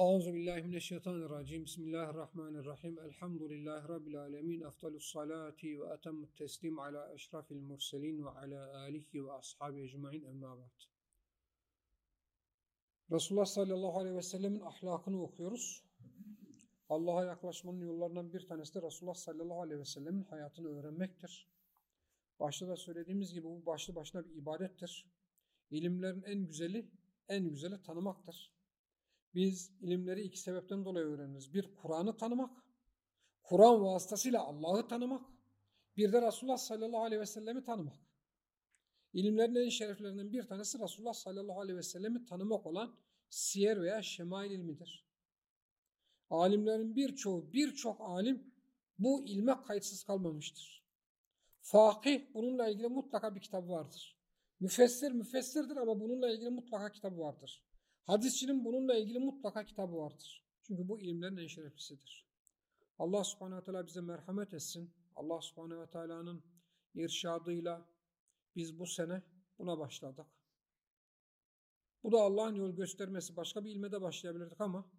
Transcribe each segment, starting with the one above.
Euzu billahi mineşşeytanirracim. Bismillahirrahmanirrahim. Elhamdülillahi rabbil alamin. Efdalus salati ve etemmut teslim ala eşrafil murselin ve ala alihi ve ashabi ecmaîn. Emma ba'd. Resulullah sallallahu aleyhi ve sellemin ahlakını okuyoruz. Allah'a yaklaşmanın yollarından bir tanesi de Resulullah sallallahu aleyhi ve sellemin hayatını öğrenmektir. Başta da söylediğimiz gibi bu başlı başına bir ibadettir. İlimlerin en güzeli, en güzeli tanımaktır. Biz ilimleri iki sebepten dolayı öğreniriz. Bir, Kur'an'ı tanımak. Kur'an vasıtasıyla Allah'ı tanımak. Bir de Resulullah sallallahu aleyhi ve sellemi tanımak. İlimlerin en şereflerinden bir tanesi Resulullah sallallahu aleyhi ve sellemi tanımak olan siyer veya şemail ilmidir. Alimlerin birçoğu, birçok alim bu ilme kayıtsız kalmamıştır. Fakih bununla ilgili mutlaka bir kitabı vardır. Müfessir müfessirdir ama bununla ilgili mutlaka kitabı vardır. Hadisçinin bununla ilgili mutlaka kitabı vardır. Çünkü bu ilimlerin en şereflisidir. Allah subhanehu ve teala bize merhamet etsin. Allah subhanehu ve teala'nın irşadıyla biz bu sene buna başladık. Bu da Allah'ın yol göstermesi. Başka bir ilme de başlayabilirdik ama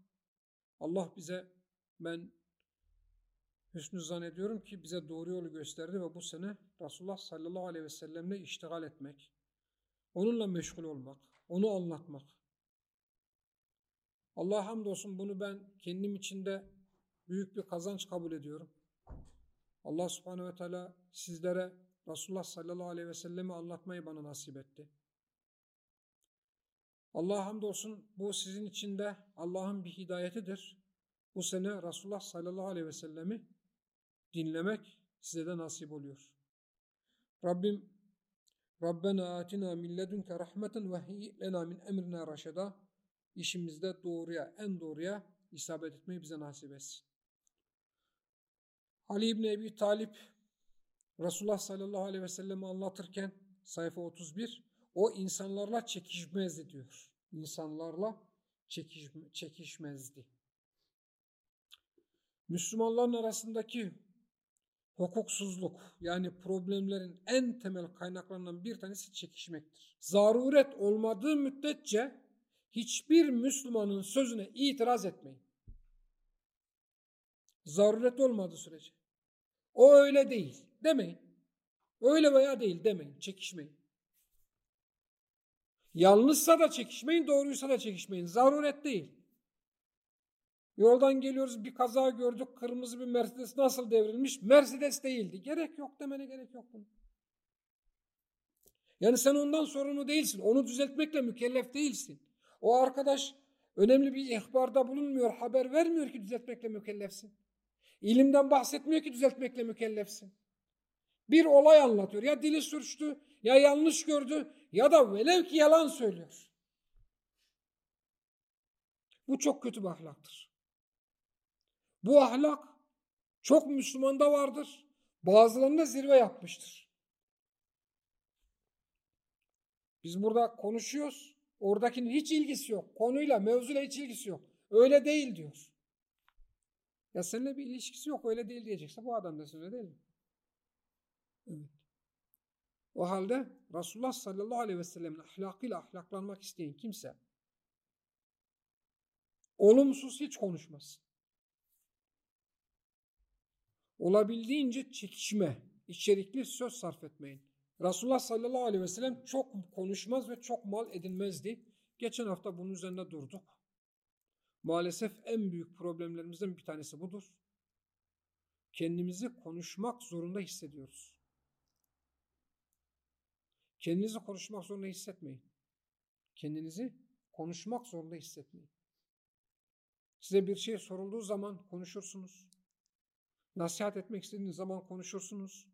Allah bize ben hüsnü zannediyorum ki bize doğru yolu gösterdi ve bu sene Resulullah sallallahu aleyhi ve sellemle iştigal etmek, onunla meşgul olmak, onu anlatmak, Allah hamdolsun bunu ben kendim içinde büyük bir kazanç kabul ediyorum. Allah subhanehu ve teala sizlere Resulullah sallallahu aleyhi ve sellemi anlatmayı bana nasip etti. Allah hamdolsun bu sizin içinde Allah'ın bir hidayetidir. Bu sene Resulullah sallallahu aleyhi ve sellemi dinlemek size de nasip oluyor. Rabbim Rabbena atina min ledunke rahmeten ve hiyyi lena min emrina raşeda işimizde doğruya, en doğruya isabet etmeyi bize nasip etsin. Ali İbni Ebi Talip Resulullah sallallahu aleyhi ve sellem'i anlatırken sayfa 31 o insanlarla çekişmezdi diyor. İnsanlarla çekişme, çekişmezdi. Müslümanların arasındaki hukuksuzluk yani problemlerin en temel kaynaklarından bir tanesi çekişmektir. Zaruret olmadığı müddetçe hiçbir Müslümanın sözüne itiraz etmeyin. Zaruret olmadığı sürece. O öyle değil demeyin. Öyle veya değil demeyin. Çekişmeyin. Yanlışsa da çekişmeyin, doğruysa da çekişmeyin. Zaruret değil. Yoldan geliyoruz bir kaza gördük. Kırmızı bir Mercedes nasıl devrilmiş? Mercedes değildi. Gerek yok demene gerek yok. Yani sen ondan sorumlu değilsin. Onu düzeltmekle mükellef değilsin. O arkadaş önemli bir ihbarda bulunmuyor, haber vermiyor ki düzeltmekle mükellefsin. İlimden bahsetmiyor ki düzeltmekle mükellefsin. Bir olay anlatıyor. Ya dili sürçtü, ya yanlış gördü, ya da velev ki yalan söylüyor. Bu çok kötü bir ahlaktır. Bu ahlak çok Müslümanda vardır. Bazılarında zirve yapmıştır. Biz burada konuşuyoruz. Oradakinin hiç ilgisi yok. Konuyla, mevzuyla hiç ilgisi yok. Öyle değil diyor. Ya seninle bir ilişkisi yok öyle değil diyecekse bu adam da öyle değil mi? Evet. O halde Resulullah sallallahu aleyhi ve sellem'in ahlakıyla ahlaklanmak isteyen kimse olumsuz hiç konuşmaz. Olabildiğince çekişme, içerikli söz sarf etmeyin. Resulullah sallallahu aleyhi ve sellem çok konuşmaz ve çok mal edinmezdi. Geçen hafta bunun üzerinde durduk. Maalesef en büyük problemlerimizden bir tanesi budur. Kendimizi konuşmak zorunda hissediyoruz. Kendinizi konuşmak zorunda hissetmeyin. Kendinizi konuşmak zorunda hissetmeyin. Size bir şey sorulduğu zaman konuşursunuz. Nasihat etmek istediğiniz zaman konuşursunuz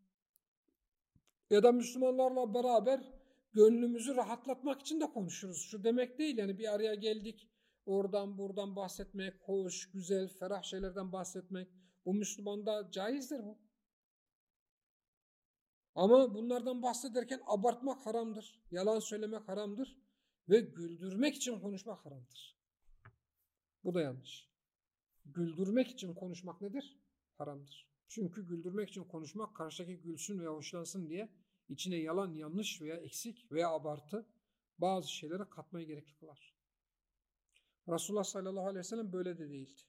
ya da Müslümanlarla beraber gönlümüzü rahatlatmak için de konuşuruz. Şu demek değil yani bir araya geldik oradan buradan bahsetmek, hoş, güzel, ferah şeylerden bahsetmek. Bu Müslümanda caizdir bu. Ama bunlardan bahsederken abartmak haramdır. Yalan söylemek haramdır. Ve güldürmek için konuşmak haramdır. Bu da yanlış. Güldürmek için konuşmak nedir? Haramdır. Çünkü güldürmek için konuşmak karşıdaki gülsün veya hoşlansın diye içine yalan, yanlış veya eksik veya abartı bazı şeylere katmayı gerekli kılar. Resulullah sallallahu aleyhi ve sellem böyle de değildi.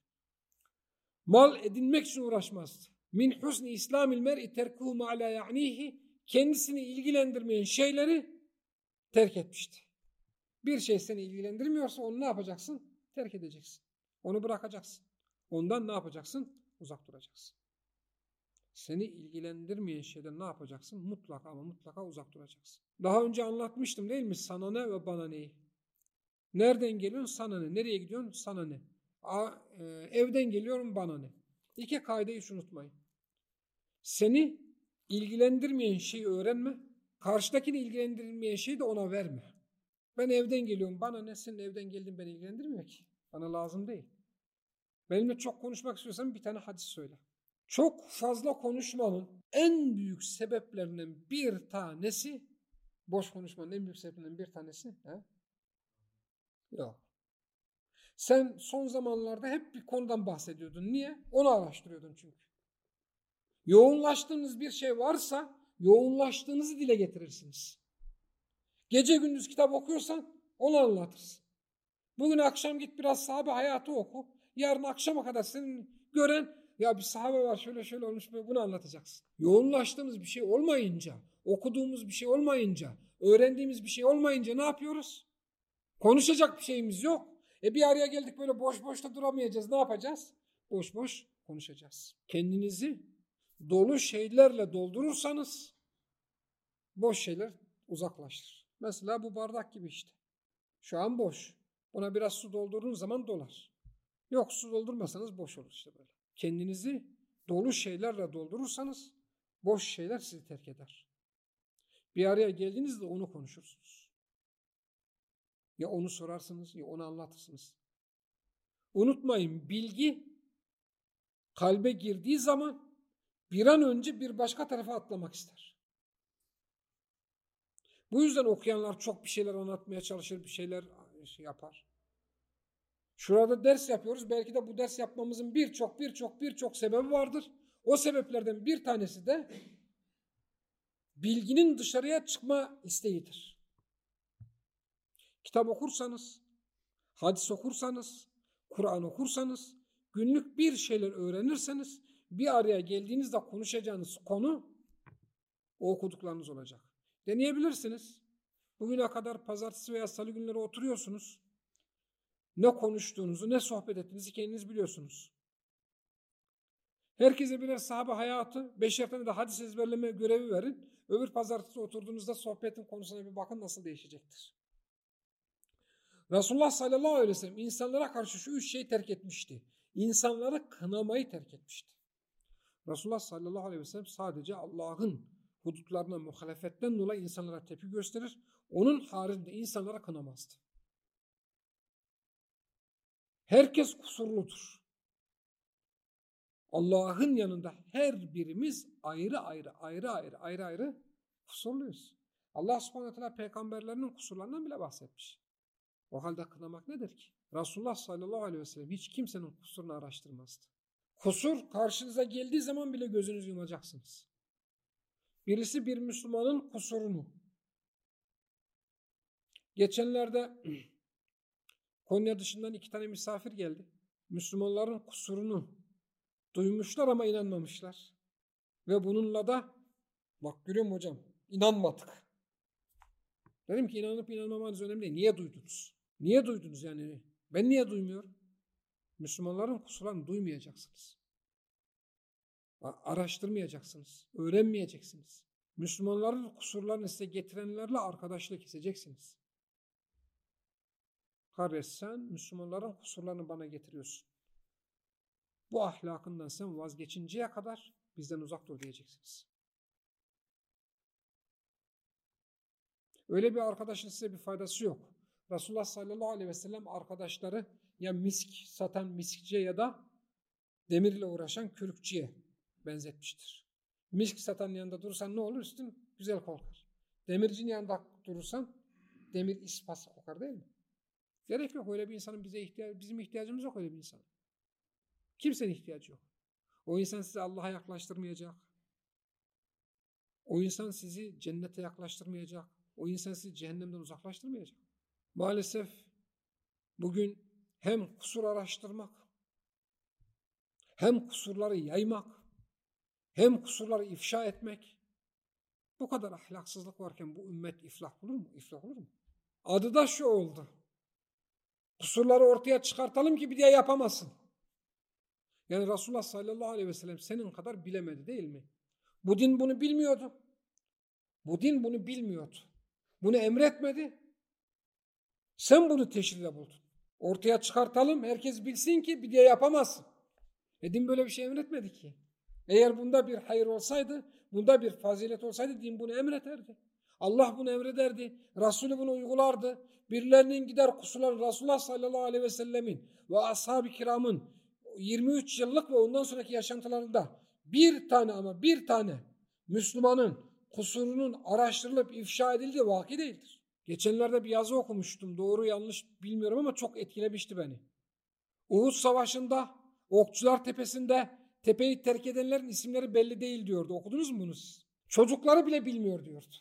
Mal edinmek için uğraşmazdı. Min husni İslamil mer'i terkuhu ma la ya'nihi kendisini ilgilendirmeyen şeyleri terk etmişti. Bir şey seni ilgilendirmiyorsa onu ne yapacaksın? Terk edeceksin. Onu bırakacaksın. Ondan ne yapacaksın? Uzak duracaksın. Seni ilgilendirmeyen şeyden ne yapacaksın? Mutlaka ama mutlaka uzak duracaksın. Daha önce anlatmıştım değil mi? Sana ne ve bana neyi? Nereden geliyorsun? Sana ne? Nereye gidiyorsun? Sana ne? A, e, evden geliyorum bana ne? İki kaideyi hiç unutmayın. Seni ilgilendirmeyen şeyi öğrenme. Karşıdakini ilgilendirmeyen şeyi de ona verme. Ben evden geliyorum. Bana ne? Senin evden geldin beni ilgilendirmiyor ki. Bana lazım değil. Benimle çok konuşmak istiyorsan bir tane hadis söyle. Çok fazla konuşmanın en büyük sebeplerinden bir tanesi boş konuşmanın en büyük sebeplerinden bir tanesi he? yok. Sen son zamanlarda hep bir konudan bahsediyordun. Niye? Onu araştırıyordun çünkü. Yoğunlaştığınız bir şey varsa yoğunlaştığınızı dile getirirsiniz. Gece gündüz kitap okuyorsan onu anlatırsın. Bugün akşam git biraz sahabe hayatı oku. Yarın akşama kadar senin gören ya bir sahabe var şöyle şöyle olmuş bunu anlatacaksın. Yoğunlaştığımız bir şey olmayınca, okuduğumuz bir şey olmayınca, öğrendiğimiz bir şey olmayınca ne yapıyoruz? Konuşacak bir şeyimiz yok. E bir araya geldik böyle boş boş da duramayacağız. Ne yapacağız? Boş boş konuşacağız. Kendinizi dolu şeylerle doldurursanız boş şeyler uzaklaştır. Mesela bu bardak gibi işte. Şu an boş. Buna biraz su doldurduğunuz zaman dolar. Yok su doldurmasanız boş olur işte böyle. Kendinizi dolu şeylerle doldurursanız boş şeyler sizi terk eder. Bir araya geldiğinizde onu konuşursunuz. Ya onu sorarsınız ya onu anlatırsınız. Unutmayın bilgi kalbe girdiği zaman bir an önce bir başka tarafa atlamak ister. Bu yüzden okuyanlar çok bir şeyler anlatmaya çalışır, bir şeyler şey yapar. Şurada ders yapıyoruz. Belki de bu ders yapmamızın birçok birçok birçok sebebi vardır. O sebeplerden bir tanesi de bilginin dışarıya çıkma isteğidir. Kitap okursanız, hadis okursanız, Kur'an okursanız, günlük bir şeyler öğrenirseniz bir araya geldiğinizde konuşacağınız konu o okuduklarınız olacak. Deneyebilirsiniz. Bugüne kadar pazartesi veya salı günleri oturuyorsunuz. Ne konuştuğunuzu, ne sohbet ettiğinizi kendiniz biliyorsunuz. Herkese birer sahabe hayatı, beşer tane de hadis ezberleme görevi verin. Öbür pazartesi oturduğunuzda sohbetin konusuna bir bakın nasıl değişecektir. Resulullah sallallahu aleyhi ve sellem insanlara karşı şu üç şeyi terk etmişti. İnsanları kınamayı terk etmişti. Resulullah sallallahu aleyhi ve sellem sadece Allah'ın hudutlarına muhalefetten dolayı insanlara tepki gösterir. Onun haricinde insanlara kınamazdı. Herkes kusurludur. Allah'ın yanında her birimiz ayrı ayrı ayrı ayrı ayrı ayrı kusurluyuz. Allah subhanahu teala peygamberlerinin kusurlarından bile bahsetmiş. O halde kınamak nedir ki? Resulullah sallallahu aleyhi ve sellem hiç kimsenin kusurunu araştırmazdı. Kusur karşınıza geldiği zaman bile gözünüzü yumacaksınız. Birisi bir Müslümanın kusurunu. Geçenlerde Konya dışından iki tane misafir geldi. Müslümanların kusurunu duymuşlar ama inanmamışlar. Ve bununla da bak görüyorum hocam inanmadık. Dedim ki inanıp inanmamanız önemli değil. Niye duydunuz? Niye duydunuz yani? Ben niye duymuyorum? Müslümanların kusurlarını duymayacaksınız. Araştırmayacaksınız. Öğrenmeyeceksiniz. Müslümanların kusurlarını size getirenlerle arkadaşlık keseceksiniz. Kardeş sen Müslümanların kusurlarını bana getiriyorsun. Bu ahlakından sen vazgeçinceye kadar bizden uzak dur diyeceksiniz. Öyle bir arkadaşın size bir faydası yok. Resulullah sallallahu aleyhi ve sellem arkadaşları ya misk satan miskçiye ya da demirle uğraşan kürkçüye benzetmiştir. Misk satan yanında durursan ne olur? Üstün güzel kokar. Demircinin yanında durursan demir ispas kokar değil mi? Gerek yok öyle bir insanın bize ihtiyacı, bizim ihtiyacımız yok öyle bir insan. Kimsenin ihtiyacı yok. O insan sizi Allah'a yaklaştırmayacak. O insan sizi cennete yaklaştırmayacak. O insan sizi cehennemden uzaklaştırmayacak. Maalesef bugün hem kusur araştırmak, hem kusurları yaymak, hem kusurları ifşa etmek. Bu kadar ahlaksızlık varken bu ümmet iflah olur mu? İflah olur mu? Adı da şu oldu. Kusurları ortaya çıkartalım ki bir diye yapamasın. Yani Resulullah sallallahu aleyhi ve sellem senin kadar bilemedi değil mi? Bu din bunu bilmiyordu. Bu din bunu bilmiyordu. Bunu emretmedi. Sen bunu teşhirde buldun. Ortaya çıkartalım, herkes bilsin ki bir diye yapamazsın. E din böyle bir şey emretmedi ki. Eğer bunda bir hayır olsaydı, bunda bir fazilet olsaydı din bunu emrederdi. Allah bunu emrederdi. Resulü bunu uygulardı. Birilerinin gider kusurları Resulullah sallallahu aleyhi ve sellemin ve ashab-ı kiramın 23 yıllık ve ondan sonraki yaşantılarında bir tane ama bir tane Müslümanın kusurunun araştırılıp ifşa edildiği vaki değildir. Geçenlerde bir yazı okumuştum. Doğru yanlış bilmiyorum ama çok etkilemişti beni. Uhud Savaşı'nda Okçular Tepesi'nde tepeyi terk edenlerin isimleri belli değil diyordu. Okudunuz mu bunu siz? Çocukları bile bilmiyor diyordu.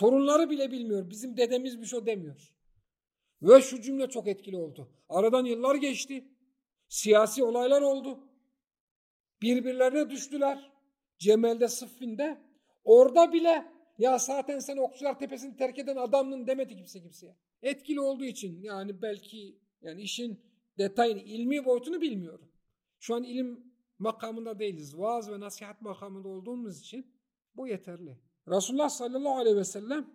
Torunları bile bilmiyor. Bizim dedemiz bir şey demiyor. Ve şu cümle çok etkili oldu. Aradan yıllar geçti. Siyasi olaylar oldu. Birbirlerine düştüler. Cemel'de, Sıffin'de. Orada bile ya zaten sen Okçular Tepesi'ni terk eden adamın demedi kimse kimseye. Etkili olduğu için yani belki yani işin detayını, ilmi boyutunu bilmiyorum. Şu an ilim makamında değiliz. Vaaz ve nasihat makamında olduğumuz için bu yeterli. Resulullah sallallahu aleyhi ve sellem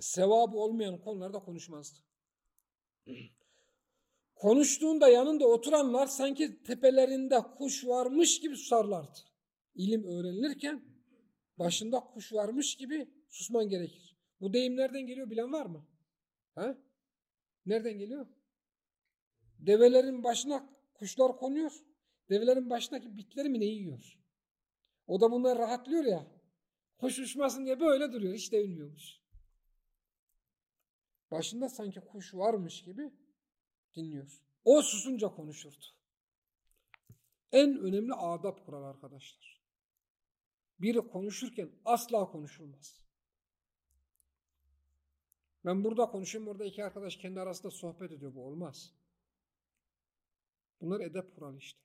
sevabı olmayan konularda konuşmazdı. Konuştuğunda yanında oturanlar sanki tepelerinde kuş varmış gibi susarlardı. İlim öğrenilirken başında kuş varmış gibi susman gerekir. Bu deyim nereden geliyor bilen var mı? Ha? Nereden geliyor? Develerin başına kuşlar konuyor. Develerin başındaki bitleri mi ne yiyor? O da bunlar rahatlıyor ya. Kuş uçmasın diye böyle duruyor. Hiç de. Başında sanki kuş varmış gibi dinliyor. O susunca konuşurdu. En önemli adap kural arkadaşlar. Biri konuşurken asla konuşulmaz. Ben burada konuşayım, orada iki arkadaş kendi arasında sohbet ediyor. Bu olmaz. Bunlar edep kuralı işte.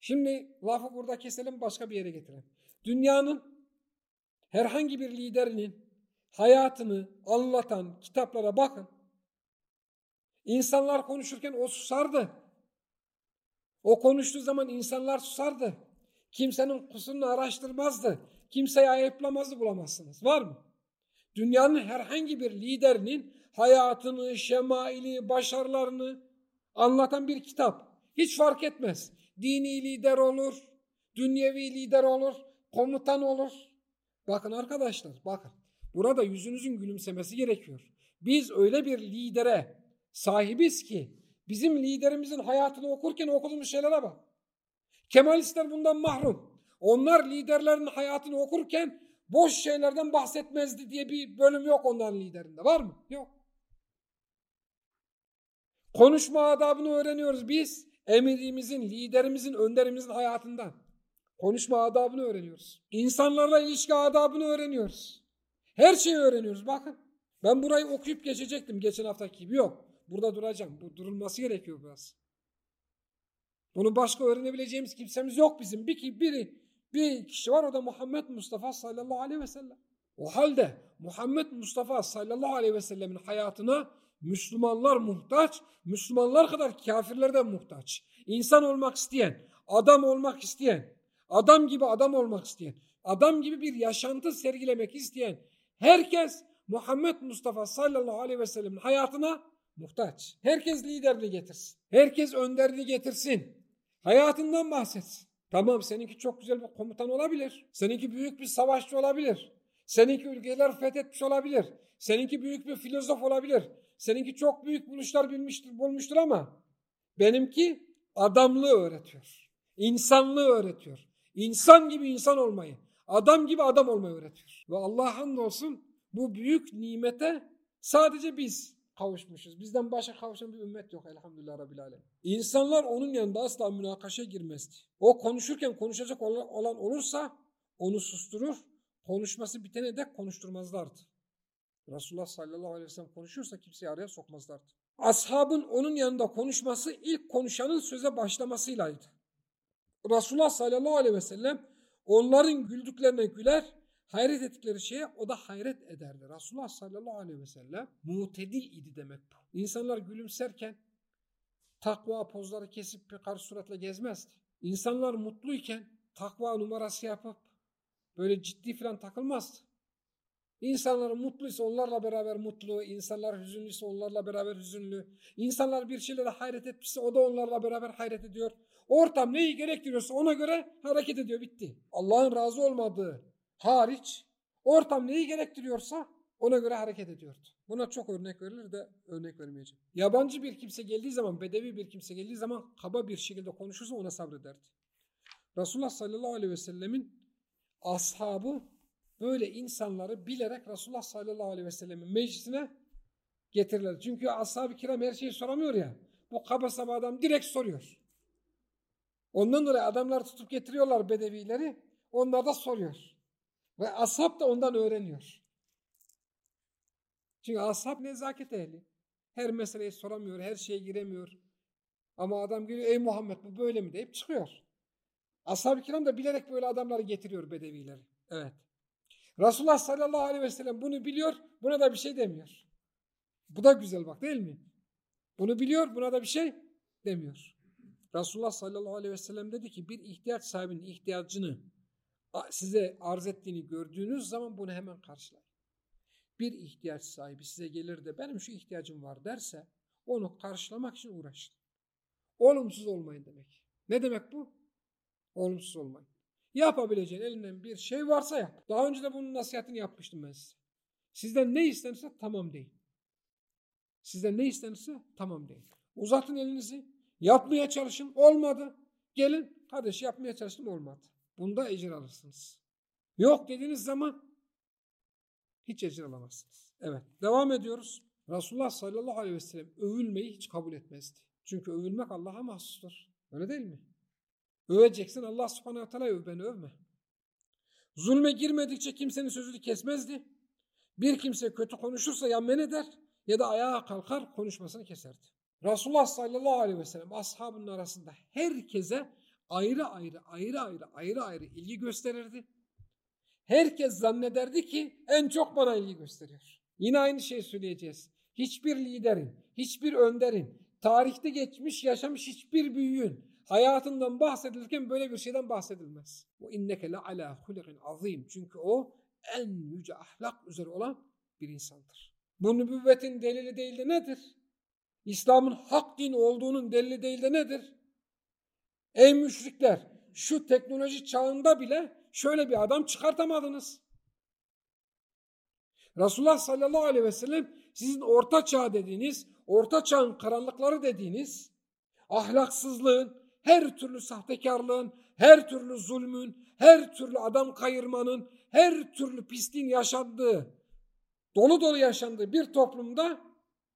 Şimdi lafı burada keselim, başka bir yere getirelim. Dünyanın herhangi bir liderinin hayatını anlatan kitaplara bakın. İnsanlar konuşurken o susardı. O konuştuğu zaman insanlar susardı. Kimsenin kusurunu araştırmazdı. Kimseyi ayıplamazdı bulamazsınız. Var mı? Dünyanın herhangi bir liderinin hayatını, şemaili, başarılarını anlatan bir kitap. Hiç fark etmez. Dini lider olur, dünyevi lider olur, komutan olur. Bakın arkadaşlar, bakın. Burada yüzünüzün gülümsemesi gerekiyor. Biz öyle bir lidere sahibiz ki bizim liderimizin hayatını okurken okuduğumuz şeylere bak. Kemalistler bundan mahrum. Onlar liderlerin hayatını okurken boş şeylerden bahsetmezdi diye bir bölüm yok onların liderinde. Var mı? Yok. Konuşma adabını öğreniyoruz biz. Emirimizin, liderimizin, önderimizin hayatından. Konuşma adabını öğreniyoruz. İnsanlarla ilişki adabını öğreniyoruz. Her şeyi öğreniyoruz. Bakın ben burayı okuyup geçecektim geçen haftaki gibi. Yok. Burada duracağım. Bu durulması gerekiyor biraz. Bunu başka öğrenebileceğimiz kimsemiz yok bizim. Bir biri bir kişi var o da Muhammed Mustafa sallallahu aleyhi ve sellem. O halde Muhammed Mustafa sallallahu aleyhi ve sellemin hayatına Müslümanlar muhtaç, Müslümanlar kadar kafirler de muhtaç. İnsan olmak isteyen, adam olmak isteyen, adam gibi adam olmak isteyen, adam gibi bir yaşantı sergilemek isteyen herkes Muhammed Mustafa sallallahu aleyhi ve sellemin hayatına muhtaç. Herkes liderliği getirsin. Herkes önderliği getirsin. Hayatından bahsetsin. Tamam seninki çok güzel bir komutan olabilir. Seninki büyük bir savaşçı olabilir. Seninki ülkeler fethetmiş olabilir. Seninki büyük bir filozof olabilir. Seninki çok büyük buluşlar bilmiştir, bulmuştur ama benimki adamlığı öğretiyor. İnsanlığı öğretiyor. İnsan gibi insan olmayı, adam gibi adam olmayı öğretiyor. Ve Allah hamdolsun bu büyük nimete sadece biz kavuşmuşuz. Bizden başka kavuşan bir ümmet yok elhamdülillah Rabbil Alem. İnsanlar onun yanında asla münakaşa girmezdi. O konuşurken konuşacak olan olursa onu susturur, konuşması bitene dek konuşturmazlardı. Resulullah sallallahu aleyhi ve sellem konuşuyorsa kimseyi araya sokmazlardı. ashabın onun yanında konuşması ilk konuşanın söze başlamasıylaydı. Resulullah sallallahu aleyhi ve sellem onların güldüklerine güler, hayret ettikleri şeye o da hayret ederdi. Resulullah sallallahu aleyhi ve sellem mutedil idi demek bu. İnsanlar gülümserken takva pozları kesip bir karşı suratla gezmezdi. İnsanlar mutluyken takva numarası yapıp böyle ciddi falan takılmazdı. İnsanlar mutluysa onlarla beraber mutlu, insanlar hüzünlüyse onlarla beraber hüzünlü, insanlar bir şeylere hayret etmişse o da onlarla beraber hayret ediyor. Ortam neyi gerektiriyorsa ona göre hareket ediyor, bitti. Allah'ın razı olmadığı hariç ortam neyi gerektiriyorsa ona göre hareket ediyordu. Buna çok örnek verilir de örnek vermeyeceğim. Yabancı bir kimse geldiği zaman, bedevi bir kimse geldiği zaman kaba bir şekilde konuşursa ona sabrederdi. Resulullah sallallahu aleyhi ve sellemin ashabı böyle insanları bilerek Resulullah sallallahu aleyhi ve sellemin meclisine getirirler. Çünkü ashab-ı kiram her şeyi soramıyor ya. Bu kaba saba adam direkt soruyor. Ondan dolayı adamlar tutup getiriyorlar bedevileri. Onlar da soruyor. Ve ashab da ondan öğreniyor. Çünkü ashab nezaket ehli. Her meseleyi soramıyor, her şeye giremiyor. Ama adam geliyor, ey Muhammed bu böyle mi deyip çıkıyor. Ashab-ı kiram da bilerek böyle adamları getiriyor bedevileri. Evet. Resulullah sallallahu aleyhi ve sellem bunu biliyor, buna da bir şey demiyor. Bu da güzel bak değil mi? Bunu biliyor, buna da bir şey demiyor. Resulullah sallallahu aleyhi ve sellem dedi ki bir ihtiyaç sahibinin ihtiyacını size arz ettiğini gördüğünüz zaman bunu hemen karşılayın. Bir ihtiyaç sahibi size gelir de benim şu ihtiyacım var derse onu karşılamak için uğraşın. Olumsuz olmayın demek. Ne demek bu? Olumsuz olmayın. Yapabileceğin elinden bir şey varsa yap. Daha önce de bunun nasihatini yapmıştım ben size. Sizden ne istenirse tamam deyin. Sizden ne istenirse tamam deyin. Uzatın elinizi. Yapmaya çalışın. Olmadı. Gelin. Kardeş yapmaya çalıştım olmadı. Bunda ecir alırsınız. Yok dediğiniz zaman hiç ecir alamazsınız. Evet. Devam ediyoruz. Resulullah sallallahu aleyhi ve sellem övülmeyi hiç kabul etmezdi. Çünkü övülmek Allah'a mahsustur. Öyle değil mi? Öveceksin Allah subhanahu teala öv beni övme. Zulme girmedikçe kimsenin sözünü kesmezdi. Bir kimse kötü konuşursa ya men eder ya da ayağa kalkar konuşmasını keserdi. Resulullah sallallahu aleyhi ve sellem ashabının arasında herkese ayrı ayrı ayrı ayrı ayrı ayrı ilgi gösterirdi. Herkes zannederdi ki en çok bana ilgi gösteriyor. Yine aynı şeyi söyleyeceğiz. Hiçbir liderin, hiçbir önderin, tarihte geçmiş yaşamış hiçbir büyüğün hayatından bahsedilirken böyle bir şeyden bahsedilmez. O inneke la ala hulikin azim. Çünkü o en yüce ahlak üzere olan bir insandır. Bu nübüvvetin delili değil de nedir? İslam'ın hak din olduğunun delili değil de nedir? Ey müşrikler şu teknoloji çağında bile şöyle bir adam çıkartamadınız. Resulullah sallallahu aleyhi ve sellem sizin orta çağ dediğiniz, orta çağın karanlıkları dediğiniz, ahlaksızlığın, her türlü sahtekarlığın, her türlü zulmün, her türlü adam kayırmanın, her türlü pisliğin yaşandığı, dolu dolu yaşandığı bir toplumda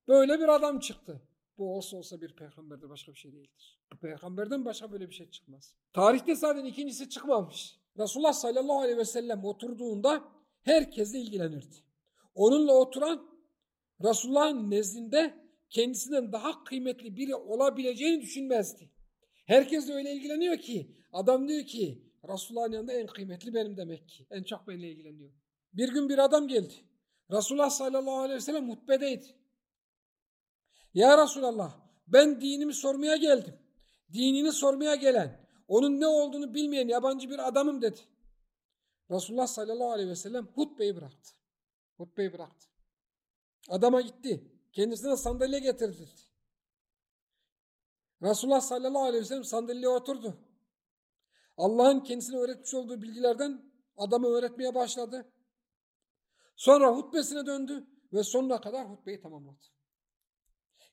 böyle bir adam çıktı. Bu olsa olsa bir peygamberdir başka bir şey değildir. Bu peygamberden başka böyle bir şey çıkmaz. Tarihte zaten ikincisi çıkmamış. Resulullah sallallahu aleyhi ve sellem oturduğunda herkesle ilgilenirdi. Onunla oturan Resulullah'ın nezdinde kendisinden daha kıymetli biri olabileceğini düşünmezdi. Herkes de öyle ilgileniyor ki adam diyor ki Resulullah'ın yanında en kıymetli benim demek ki. En çok benimle ilgileniyor. Bir gün bir adam geldi. Resulullah sallallahu aleyhi ve sellem hutbedeydi. Ya Resulallah ben dinimi sormaya geldim. Dinini sormaya gelen, onun ne olduğunu bilmeyen yabancı bir adamım dedi. Resulullah sallallahu aleyhi ve sellem hutbeyi bıraktı. Hutbeyi bıraktı. Adama gitti. Kendisine sandalye getirdi. Resulullah sallallahu aleyhi ve sellem sandalyeye oturdu. Allah'ın kendisine öğretmiş olduğu bilgilerden adamı öğretmeye başladı. Sonra hutbesine döndü ve sonuna kadar hutbeyi tamamladı.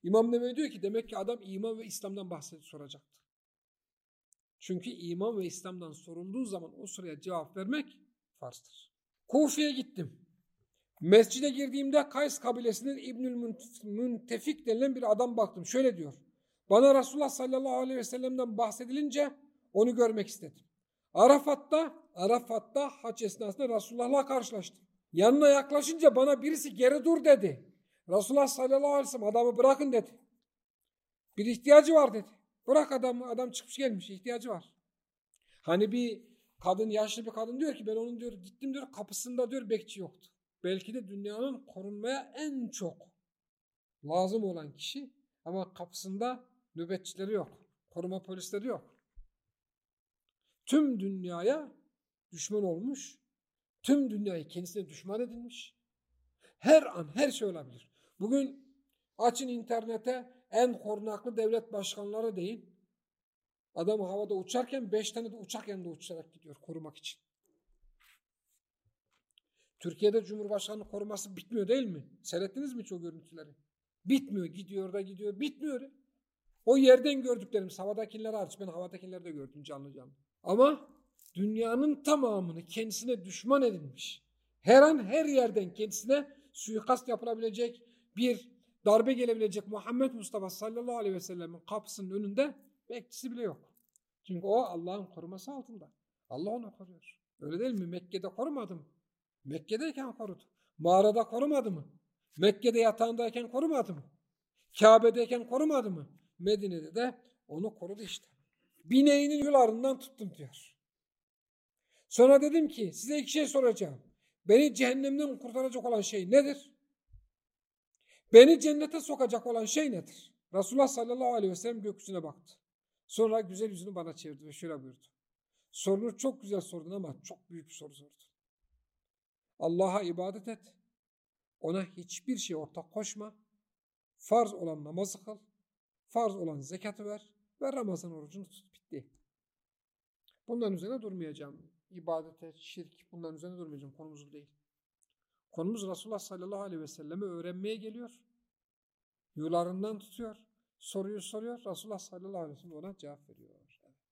İmam Nevevi diyor ki demek ki adam iman ve İslam'dan bahsedip soracaktı. Çünkü iman ve İslam'dan sorulduğu zaman o soruya cevap vermek farzdır. Kufi'ye gittim. Mescide girdiğimde Kays kabilesinden İbnül Müntefik denilen bir adam baktım. Şöyle diyor. Bana Resulullah sallallahu aleyhi ve sellem'den bahsedilince onu görmek istedim. Arafat'ta, Arafat'ta haç esnasında Resulullah'la karşılaştım. Yanına yaklaşınca bana birisi geri dur dedi. Resulullah sallallahu aleyhi ve sellem adamı bırakın dedi. Bir ihtiyacı var dedi. Bırak adamı, adam çıkmış gelmiş, ihtiyacı var. Hani bir kadın, yaşlı bir kadın diyor ki ben onun diyor gittim diyor kapısında diyor bekçi yoktu. Belki de dünyanın korunmaya en çok lazım olan kişi ama kapısında nöbetçileri yok. Koruma polisleri yok. Tüm dünyaya düşman olmuş. Tüm dünyayı kendisine düşman edilmiş. Her an her şey olabilir. Bugün açın internete en korunaklı devlet başkanları değil. Adam havada uçarken beş tane de uçak yanında uçarak gidiyor korumak için. Türkiye'de Cumhurbaşkanı koruması bitmiyor değil mi? Seyrettiniz mi çok görüntüleri? Bitmiyor. Gidiyor da gidiyor. Bitmiyor. O yerden gördüklerim havadakiler hariç. Ben havadakileri de gördüm canlı canlı. Ama dünyanın tamamını kendisine düşman edilmiş. Her an her yerden kendisine suikast yapılabilecek bir darbe gelebilecek Muhammed Mustafa sallallahu aleyhi ve sellemin kapısının önünde bekçisi bile yok. Çünkü o Allah'ın koruması altında. Allah onu koruyor. Öyle değil mi? Mekke'de korumadı mı? Mekke'deyken korudu. Mağarada korumadı mı? Mekke'de yatağındayken korumadı mı? Kabe'deyken korumadı mı? Medine'de de onu korudu işte. Bineğinin yularından tuttum diyor. Sonra dedim ki size iki şey soracağım. Beni cehennemden kurtaracak olan şey nedir? Beni cennete sokacak olan şey nedir? Resulullah sallallahu aleyhi ve sellem gökyüzüne baktı. Sonra güzel yüzünü bana çevirdi ve şöyle buyurdu. Sorunu çok güzel sordun ama çok büyük bir soru sordun. Allah'a ibadet et. Ona hiçbir şey ortak koşma. Farz olan namazı kıl. Farz olan zekatı ver. Ve Ramazan orucunu tut. Bitti. Bunların üzerine durmayacağım. İbadete, şirk bunların üzerine durmayacağım. Konumuz değil. Konumuz Resulullah sallallahu aleyhi ve selleme öğrenmeye geliyor. Yularından tutuyor. Soruyu soruyor. Resulullah sallallahu aleyhi ve sellem ona cevap veriyor.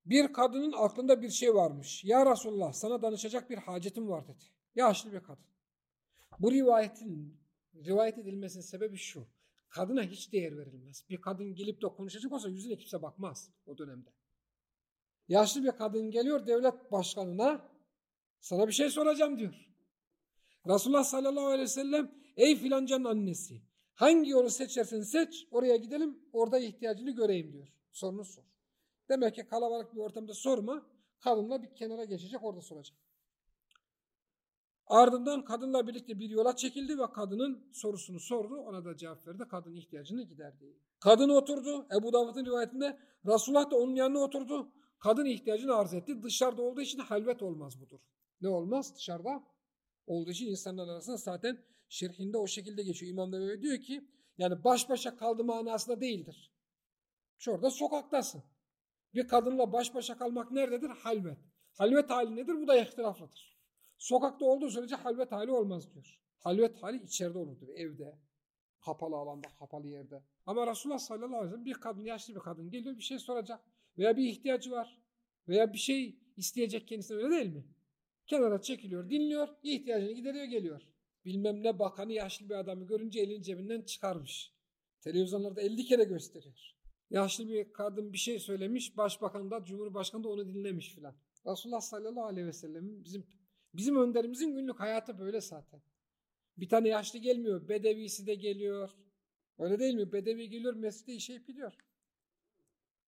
Bir kadının aklında bir şey varmış. Ya Resulullah sana danışacak bir hacetim var dedi. Yaşlı bir kadın. Bu rivayetin rivayet edilmesinin sebebi şu. Kadına hiç değer verilmez. Bir kadın gelip de konuşacak olsa yüzüne kimse bakmaz o dönemde. Yaşlı bir kadın geliyor devlet başkanına sana bir şey soracağım diyor. Resulullah sallallahu aleyhi ve sellem ey filancanın annesi hangi yolu seçersen seç oraya gidelim orada ihtiyacını göreyim diyor. Sorunu sor. Demek ki kalabalık bir ortamda sorma kadınla bir kenara geçecek orada soracak. Ardından kadınla birlikte bir yola çekildi ve kadının sorusunu sordu. Ona da cevap verdi. Kadın ihtiyacını giderdi. Kadın oturdu. Ebu Davud'un rivayetinde Resulullah da onun yanına oturdu. Kadın ihtiyacını arz etti. Dışarıda olduğu için halvet olmaz budur. Ne olmaz? Dışarıda olduğu için insanlar arasında zaten şerhinde o şekilde geçiyor. İmam Nevevi diyor ki yani baş başa kaldı manasında değildir. Şurada sokaktasın. Bir kadınla baş başa kalmak nerededir? Halvet. Halvet hali nedir? Bu da ihtilaflıdır. Sokakta olduğu sürece halvet hali olmaz diyor. Halvet hali içeride olurdur. Evde, kapalı alanda, kapalı yerde. Ama Resulullah sallallahu aleyhi ve sellem bir kadın, yaşlı bir kadın geliyor bir şey soracak. Veya bir ihtiyacı var. Veya bir şey isteyecek kendisine öyle değil mi? Kenara çekiliyor, dinliyor, ihtiyacını gideriyor, geliyor. Bilmem ne bakanı yaşlı bir adamı görünce elini cebinden çıkarmış. Televizyonlarda 50 kere gösteriyor. Yaşlı bir kadın bir şey söylemiş, başbakan da, cumhurbaşkanı da onu dinlemiş filan. Resulullah sallallahu aleyhi ve sellem bizim bizim önderimizin günlük hayatı böyle zaten. Bir tane yaşlı gelmiyor, bedevisi de geliyor. Öyle değil mi? Bedevi geliyor, mescide işe gidiyor.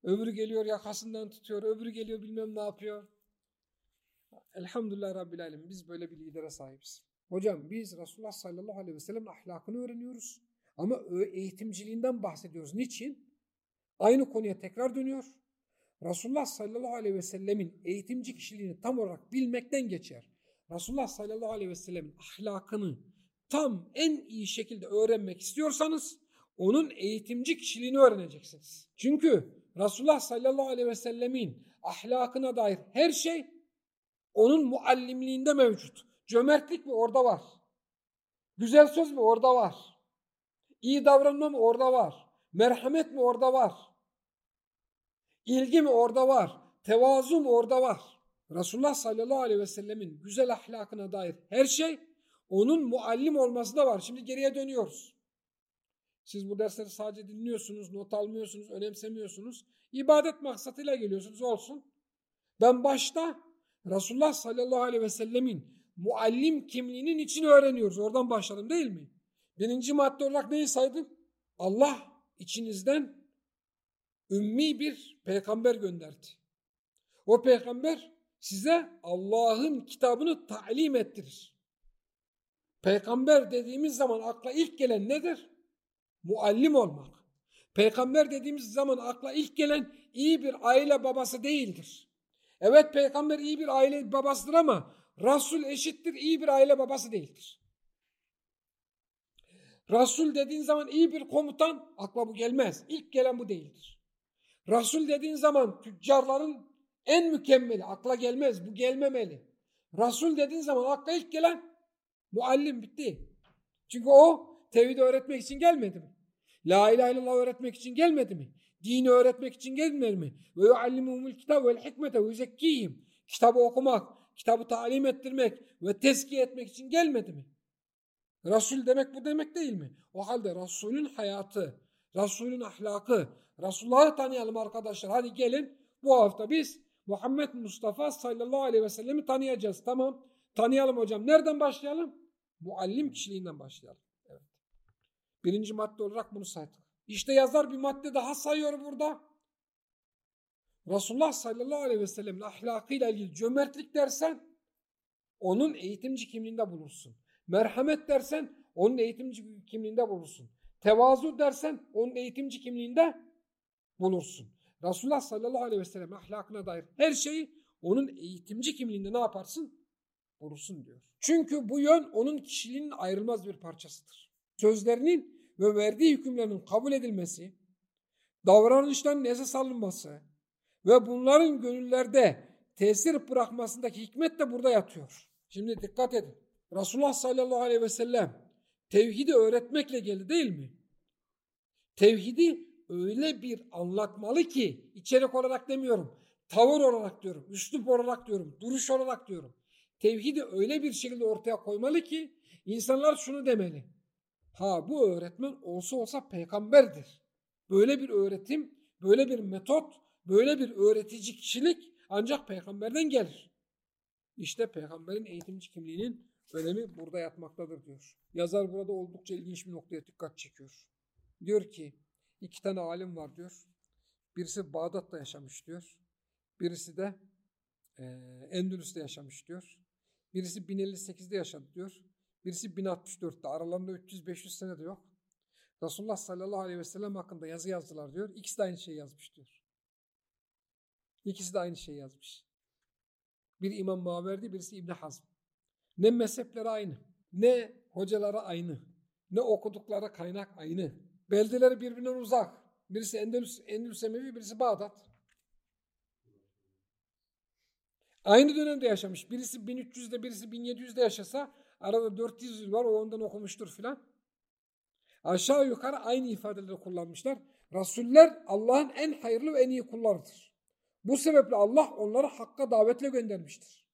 Öbürü geliyor yakasından tutuyor, öbürü geliyor bilmem ne yapıyor. Elhamdülillah Rabbil Alemin biz böyle bir lidere sahibiz. Hocam biz Resulullah sallallahu aleyhi ve sellem ahlakını öğreniyoruz. Ama eğitimciliğinden bahsediyoruz. Niçin? Aynı konuya tekrar dönüyor. Resulullah sallallahu aleyhi ve sellemin eğitimci kişiliğini tam olarak bilmekten geçer. Resulullah sallallahu aleyhi ve sellemin ahlakını tam en iyi şekilde öğrenmek istiyorsanız onun eğitimci kişiliğini öğreneceksiniz. Çünkü Resulullah sallallahu aleyhi ve sellemin ahlakına dair her şey onun muallimliğinde mevcut. Cömertlik mi orada var. Güzel söz mü orada var. İyi davranma mı orada var. Merhamet mi orada var. İlgi mi orada var. Tevazu mu orada var. Resulullah sallallahu aleyhi ve sellemin güzel ahlakına dair her şey onun muallim olması da var. Şimdi geriye dönüyoruz. Siz bu dersleri sadece dinliyorsunuz, not almıyorsunuz, önemsemiyorsunuz. İbadet maksatıyla geliyorsunuz olsun. Ben başta Resulullah sallallahu aleyhi ve sellemin muallim kimliğinin içini öğreniyoruz. Oradan başladım değil mi? Birinci madde olarak neyi saydım? Allah içinizden ümmi bir peygamber gönderdi. O peygamber size Allah'ın kitabını talim ettirir. Peygamber dediğimiz zaman akla ilk gelen nedir? Muallim olmak. Peygamber dediğimiz zaman akla ilk gelen iyi bir aile babası değildir. Evet peygamber iyi bir aile babasıdır ama Resul eşittir iyi bir aile babası değildir. Resul dediğin zaman iyi bir komutan akla bu gelmez. İlk gelen bu değildir. Resul dediğin zaman tüccarların en mükemmeli akla gelmez. Bu gelmemeli. Resul dediğin zaman akla ilk gelen muallim bitti. Çünkü o tevhid öğretmek için gelmedi mi? La ilahe illallah öğretmek için gelmedi mi? Dini öğretmek için gelmedi mi? Ve yuallimuhumul kitab vel hikmete ve yuzekkihim. Kitabı okumak, kitabı talim ettirmek ve tezkiye etmek için gelmedi mi? Resul demek bu demek değil mi? O halde Resulün hayatı, Resulün ahlakı, Resulullah'ı tanıyalım arkadaşlar. Hadi gelin bu hafta biz Muhammed Mustafa sallallahu aleyhi ve sellemi tanıyacağız. Tamam tanıyalım hocam. Nereden başlayalım? Muallim kişiliğinden başlayalım. Evet. Birinci madde olarak bunu saydık. İşte yazar bir madde daha sayıyor burada. Resulullah sallallahu aleyhi ve sellemin ahlakıyla ilgili cömertlik dersen onun eğitimci kimliğinde bulursun. Merhamet dersen onun eğitimci kimliğinde bulursun. Tevazu dersen onun eğitimci kimliğinde bulursun. Resulullah sallallahu aleyhi ve sellem ahlakına dair her şeyi onun eğitimci kimliğinde ne yaparsın? Bulursun diyor. Çünkü bu yön onun kişiliğinin ayrılmaz bir parçasıdır. Sözlerinin ve verdiği hükümlerinin kabul edilmesi, davranışların esas alınması ve bunların gönüllerde tesir bırakmasındaki hikmet de burada yatıyor. Şimdi dikkat edin. Resulullah sallallahu aleyhi ve sellem tevhidi öğretmekle geldi değil mi? Tevhidi öyle bir anlatmalı ki içerik olarak demiyorum, tavır olarak diyorum, üslup olarak diyorum, duruş olarak diyorum. Tevhidi öyle bir şekilde ortaya koymalı ki insanlar şunu demeli. Ha bu öğretmen olsa olsa peygamberdir. Böyle bir öğretim, böyle bir metot, böyle bir öğretici kişilik ancak peygamberden gelir. İşte peygamberin eğitimci kimliğinin önemi burada yatmaktadır diyor. Yazar burada oldukça ilginç bir noktaya dikkat çekiyor. Diyor ki iki tane alim var diyor. Birisi Bağdat'ta yaşamış diyor. Birisi de e, Endülüs'te yaşamış diyor. Birisi 1058'de yaşadı diyor. Birisi 1064'te. Aralarında 300-500 sene de yok. Resulullah sallallahu aleyhi ve sellem hakkında yazı yazdılar diyor. İkisi de aynı şeyi yazmış diyor. İkisi de aynı şeyi yazmış. Bir İmam Maverdi, birisi İbni Hazm. Ne mezhepleri aynı, ne hocaları aynı, ne okudukları kaynak aynı. Beldeleri birbirinden uzak. Birisi Endülüs, Endülüs Emevi, birisi Bağdat. Aynı dönemde yaşamış. Birisi 1300'de, birisi 1700'de yaşasa arada 400 yıl var, o ondan okumuştur filan. Aşağı yukarı aynı ifadeleri kullanmışlar. Rasuller Allah'ın en hayırlı ve en iyi kullarıdır. Bu sebeple Allah onları hakka davetle göndermiştir.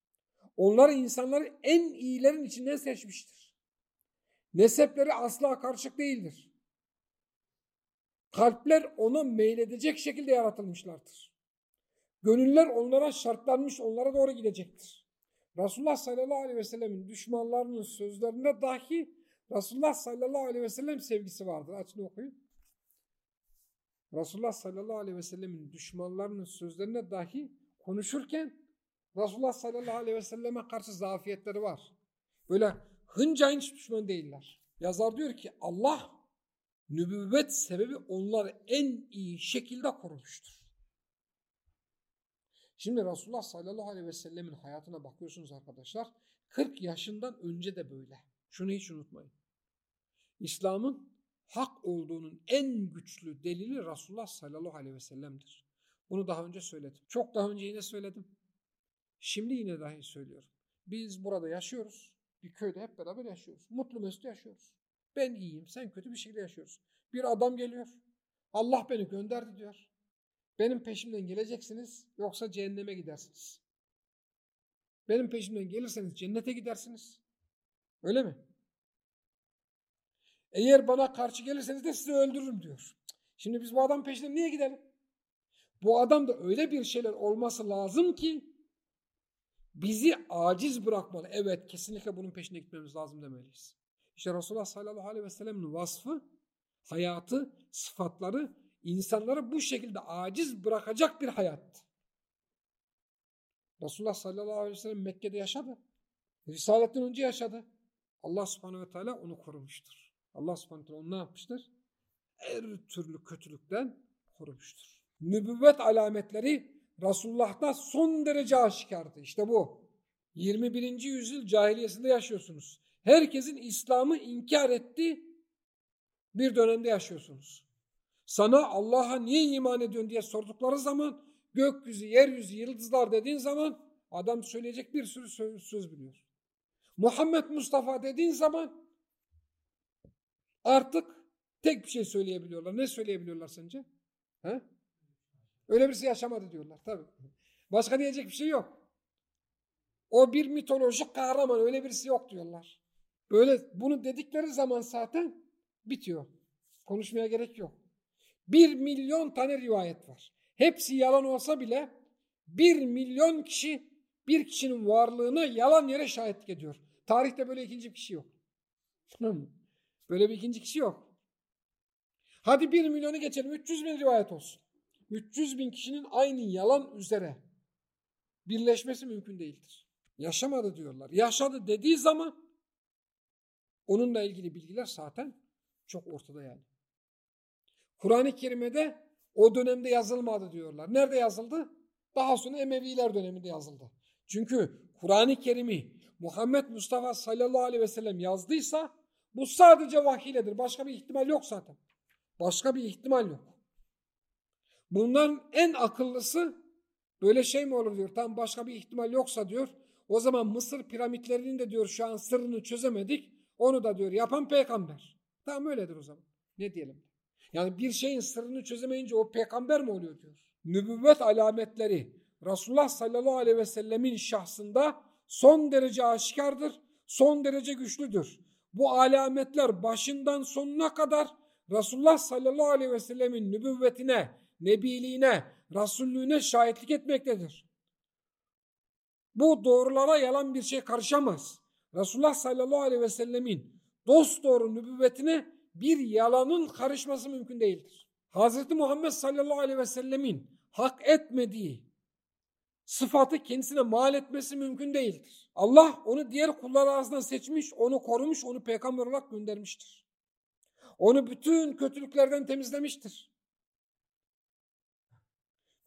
Onları insanları en iyilerin içinden seçmiştir. Nesepleri asla karışık değildir. Kalpler ona meyledecek şekilde yaratılmışlardır. Gönüller onlara şartlanmış, onlara doğru gidecektir. Resulullah sallallahu aleyhi ve sellemin düşmanlarının sözlerinde dahi Resulullah sallallahu aleyhi ve sellem sevgisi vardır. Açın okuyun. Resulullah sallallahu aleyhi ve sellemin düşmanlarının sözlerine dahi konuşurken Resulullah sallallahu aleyhi ve selleme karşı zafiyetleri var. Böyle hınca hiç düşman değiller. Yazar diyor ki Allah nübüvvet sebebi onları en iyi şekilde korumuştur. Şimdi Resulullah sallallahu aleyhi ve sellemin hayatına bakıyorsunuz arkadaşlar. 40 yaşından önce de böyle. Şunu hiç unutmayın. İslam'ın hak olduğunun en güçlü delili Resulullah sallallahu aleyhi ve sellem'dir. Bunu daha önce söyledim. Çok daha önce yine söyledim. Şimdi yine dahi söylüyorum. Biz burada yaşıyoruz. Bir köyde hep beraber yaşıyoruz. Mutlu mesut yaşıyoruz. Ben iyiyim, sen kötü bir şekilde yaşıyoruz. Bir adam geliyor. Allah beni gönderdi diyor. Benim peşimden geleceksiniz yoksa cehenneme gidersiniz. Benim peşimden gelirseniz cennete gidersiniz. Öyle mi? Eğer bana karşı gelirseniz de sizi öldürürüm diyor. Şimdi biz bu adam peşinden niye gidelim? Bu adamda öyle bir şeyler olması lazım ki bizi aciz bırakmalı. Evet kesinlikle bunun peşine gitmemiz lazım demeliyiz. İşte Resulullah sallallahu aleyhi ve sellem'in vasfı, hayatı, sıfatları insanları bu şekilde aciz bırakacak bir hayat. Resulullah sallallahu aleyhi ve sellem Mekke'de yaşadı. Risaletten önce yaşadı. Allah subhanehu ve teala onu korumuştur. Allah teala onu ne yapmıştır? Her türlü kötülükten korumuştur. Nübüvvet alametleri Resulullah'ta son derece aşikardı. İşte bu. 21. yüzyıl cahiliyesinde yaşıyorsunuz. Herkesin İslam'ı inkar ettiği bir dönemde yaşıyorsunuz. Sana Allah'a niye iman ediyorsun diye sordukları zaman gökyüzü, yeryüzü, yıldızlar dediğin zaman adam söyleyecek bir sürü söz, söz biliyor. Muhammed Mustafa dediğin zaman artık tek bir şey söyleyebiliyorlar. Ne söyleyebiliyorlar sence? He? Öyle birisi yaşamadı diyorlar tabii. Başka diyecek bir şey yok. O bir mitolojik kahraman öyle birisi yok diyorlar. Böyle bunu dedikleri zaman zaten bitiyor. Konuşmaya gerek yok. Bir milyon tane rivayet var. Hepsi yalan olsa bile bir milyon kişi bir kişinin varlığına yalan yere şahitlik ediyor. Tarihte böyle ikinci kişi yok. Böyle bir ikinci kişi yok. Hadi bir milyonu geçelim. 300 bin rivayet olsun. 300 bin kişinin aynı yalan üzere birleşmesi mümkün değildir. Yaşamadı diyorlar. Yaşadı dediği zaman onunla ilgili bilgiler zaten çok ortada yani. Kur'an-ı Kerim'de o dönemde yazılmadı diyorlar. Nerede yazıldı? Daha sonra Emeviler döneminde yazıldı. Çünkü Kur'an-ı Kerim'i Muhammed Mustafa sallallahu aleyhi ve sellem yazdıysa bu sadece vahiyledir. Başka bir ihtimal yok zaten. Başka bir ihtimal yok. Bundan en akıllısı böyle şey mi olur diyor. Tam başka bir ihtimal yoksa diyor. O zaman Mısır piramitlerinin de diyor şu an sırrını çözemedik. Onu da diyor yapan peygamber. Tamam öyledir o zaman. Ne diyelim? Yani bir şeyin sırrını çözemeyince o peygamber mi oluyor diyor. Nübüvvet alametleri Resulullah sallallahu aleyhi ve sellemin şahsında son derece aşikardır, son derece güçlüdür. Bu alametler başından sonuna kadar Resulullah sallallahu aleyhi ve sellemin nübüvvetine, nebiliğine, rasullüğüne şahitlik etmektedir. Bu doğrulara yalan bir şey karışamaz. Resulullah sallallahu aleyhi ve sellemin dost doğru nübüvvetine bir yalanın karışması mümkün değildir. Hazreti Muhammed sallallahu aleyhi ve sellemin hak etmediği sıfatı kendisine mal etmesi mümkün değildir. Allah onu diğer kullar arasından seçmiş, onu korumuş, onu peygamber olarak göndermiştir. Onu bütün kötülüklerden temizlemiştir.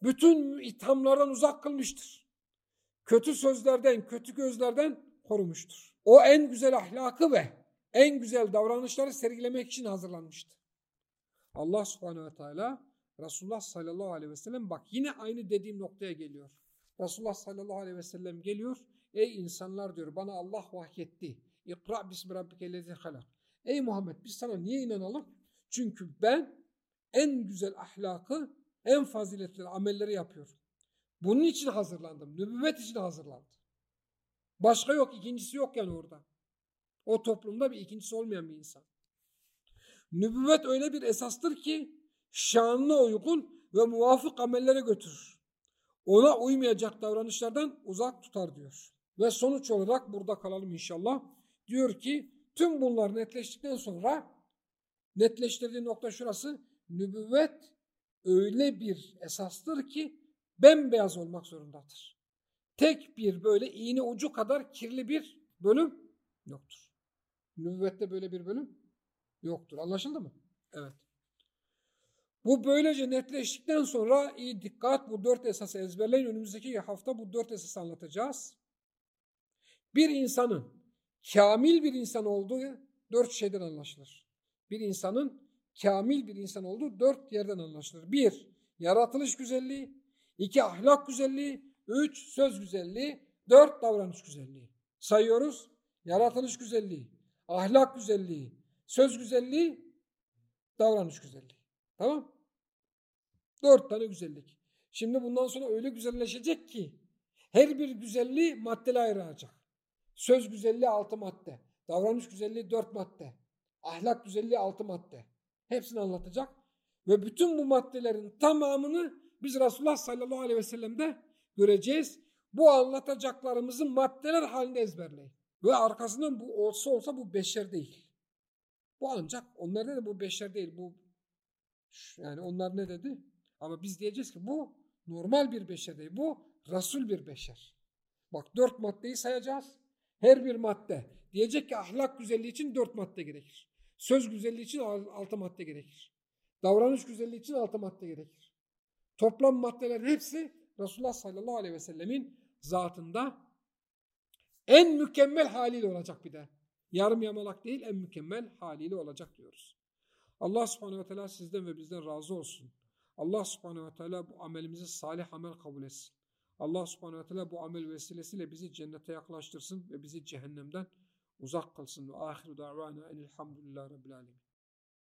Bütün ithamlardan uzak kılmıştır. Kötü sözlerden, kötü gözlerden korumuştur. O en güzel ahlakı ve en güzel davranışları sergilemek için hazırlanmıştı. Allah subhanehu ve teala Resulullah sallallahu aleyhi ve sellem bak yine aynı dediğim noktaya geliyor. Resulullah sallallahu aleyhi ve sellem geliyor. Ey insanlar diyor bana Allah vahyetti. İkra bismi rabbikellezi halak. Ey Muhammed biz sana niye inanalım? Çünkü ben en güzel ahlakı, en faziletli amelleri yapıyorum. Bunun için hazırlandım. Nübüvvet için hazırlandım. Başka yok, ikincisi yok yani orada. O toplumda bir ikincisi olmayan bir insan. Nübüvvet öyle bir esastır ki şanına uygun ve muvafık amellere götürür. Ona uymayacak davranışlardan uzak tutar diyor. Ve sonuç olarak burada kalalım inşallah. Diyor ki tüm bunlar netleştikten sonra netleştirdiği nokta şurası. Nübüvvet öyle bir esastır ki bembeyaz olmak zorundadır. Tek bir böyle iğne ucu kadar kirli bir bölüm yoktur. Nübüvvette böyle bir bölüm yoktur. Anlaşıldı mı? Evet. Bu böylece netleştikten sonra iyi dikkat bu dört esası ezberleyin. Önümüzdeki hafta bu dört esası anlatacağız. Bir insanın kamil bir insan olduğu dört şeyden anlaşılır. Bir insanın kamil bir insan olduğu dört yerden anlaşılır. Bir, yaratılış güzelliği. iki ahlak güzelliği. Üç, söz güzelliği. Dört, davranış güzelliği. Sayıyoruz. Yaratılış güzelliği, ahlak güzelliği, söz güzelliği, davranış güzelliği. Tamam? Dört tane güzellik. Şimdi bundan sonra öyle güzelleşecek ki her bir güzelliği maddeli ayıracak. Söz güzelliği altı madde, davranış güzelliği dört madde, ahlak güzelliği altı madde. Hepsini anlatacak. Ve bütün bu maddelerin tamamını biz Resulullah sallallahu aleyhi ve sellem'de göreceğiz. Bu anlatacaklarımızı maddeler halinde ezberleyin. Ve arkasından bu olsa olsa bu beşer değil. Bu ancak onlarda da bu beşer değil. Bu Yani onlar ne dedi? Ama biz diyeceğiz ki bu normal bir beşer değil. Bu Resul bir beşer. Bak dört maddeyi sayacağız. Her bir madde. Diyecek ki ahlak güzelliği için dört madde gerekir. Söz güzelliği için altı madde gerekir. Davranış güzelliği için altı madde gerekir. Toplam maddelerin hepsi Resulullah sallallahu aleyhi ve sellemin zatında en mükemmel haliyle olacak bir de. Yarım yamalak değil en mükemmel haliyle olacak diyoruz. Allah subhanehu ve teala sizden ve bizden razı olsun. Allah subhanehu ve teala bu amelimizi salih amel kabul etsin. Allah subhanehu ve teala bu amel vesilesiyle bizi cennete yaklaştırsın ve bizi cehennemden uzak kılsın. Ve ahiru davana enilhamdülillah rabbil alemin.